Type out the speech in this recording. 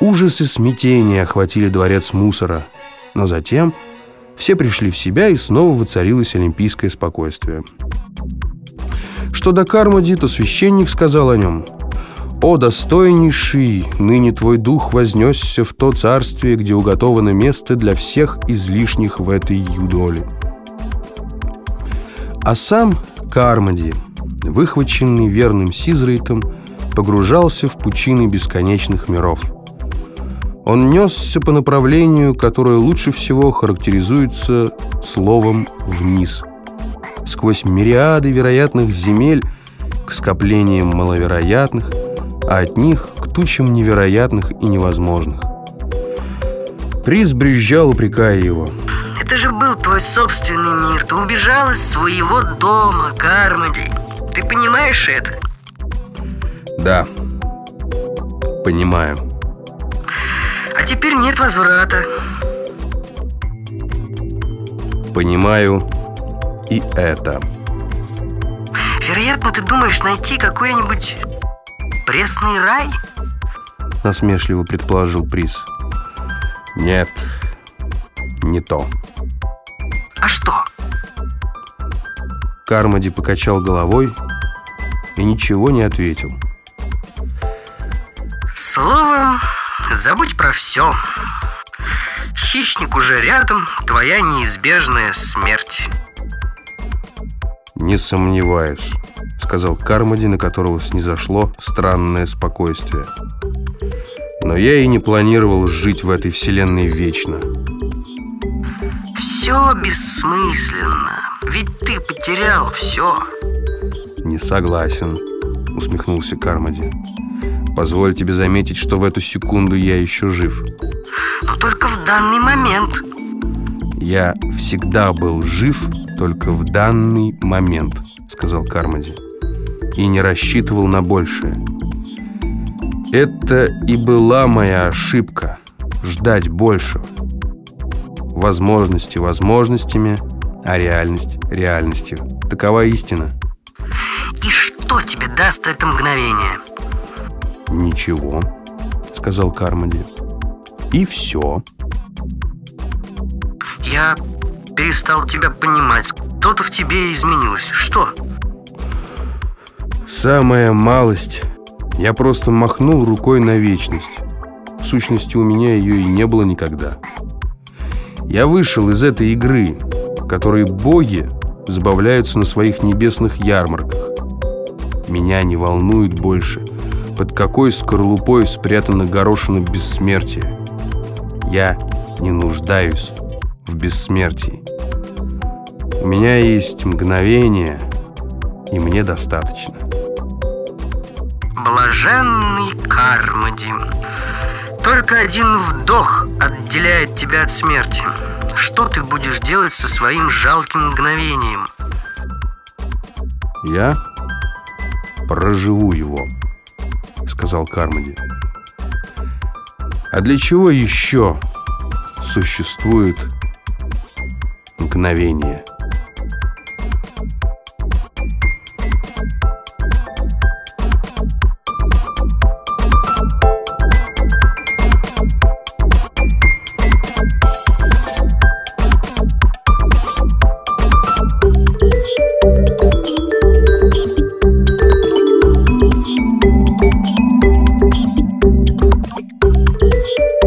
Ужас и смятение охватили дворец мусора, но затем все пришли в себя и снова воцарилось олимпийское спокойствие. Что до Кармоди, то священник сказал о нем «О, достойнейший, ныне твой дух вознесся в то царствие, где уготовано место для всех излишних в этой юдоле». А сам Кармоди, выхваченный верным Сизрейтом, погружался в пучины бесконечных миров. Он несся по направлению, которое лучше всего характеризуется словом «вниз» сквозь мириады вероятных земель к скоплениям маловероятных, а от них к тучам невероятных и невозможных. Приз брюзжал, упрекая его. Это же был твой собственный мир. Ты убежал из своего дома, Кармоди. Ты понимаешь это? Да, понимаю. Теперь нет возврата. Понимаю и это. Вероятно, ты думаешь найти какой-нибудь пресный рай? Насмешливо предположил Приз. Нет, не то. А что? Кармоди покачал головой и ничего не ответил. Словом, забудь про все. Хищник уже рядом, твоя неизбежная смерть. «Не сомневаюсь», — сказал Кармоди, на которого снизошло странное спокойствие. «Но я и не планировал жить в этой вселенной вечно». «Все бессмысленно, ведь ты потерял все». «Не согласен», — усмехнулся Кармоди. «Позволь тебе заметить, что в эту секунду я еще жив». «Но только в данный момент». «Я всегда был жив только в данный момент», — сказал Кармоди. «И не рассчитывал на большее. Это и была моя ошибка — ждать большего. Возможности возможностями, а реальность реальностью. Такова истина». «И что тебе даст это мгновение?» «Ничего», — сказал Кармоди. «И все». «Я перестал тебя понимать. Что-то в тебе изменилось. Что? Самая малость. Я просто махнул рукой на вечность. В сущности, у меня ее и не было никогда. Я вышел из этой игры, которой боги забавляются на своих небесных ярмарках. Меня не волнует больше, под какой скорлупой спрятана горошина бессмертия. Я не нуждаюсь в бессмертии. У меня есть мгновение, и мне достаточно. Блаженный Кармоди. Только один вдох отделяет тебя от смерти. Что ты будешь делать со своим жалким мгновением? Я проживу его, сказал Кармоди. А для чего еще существует мгновение? Música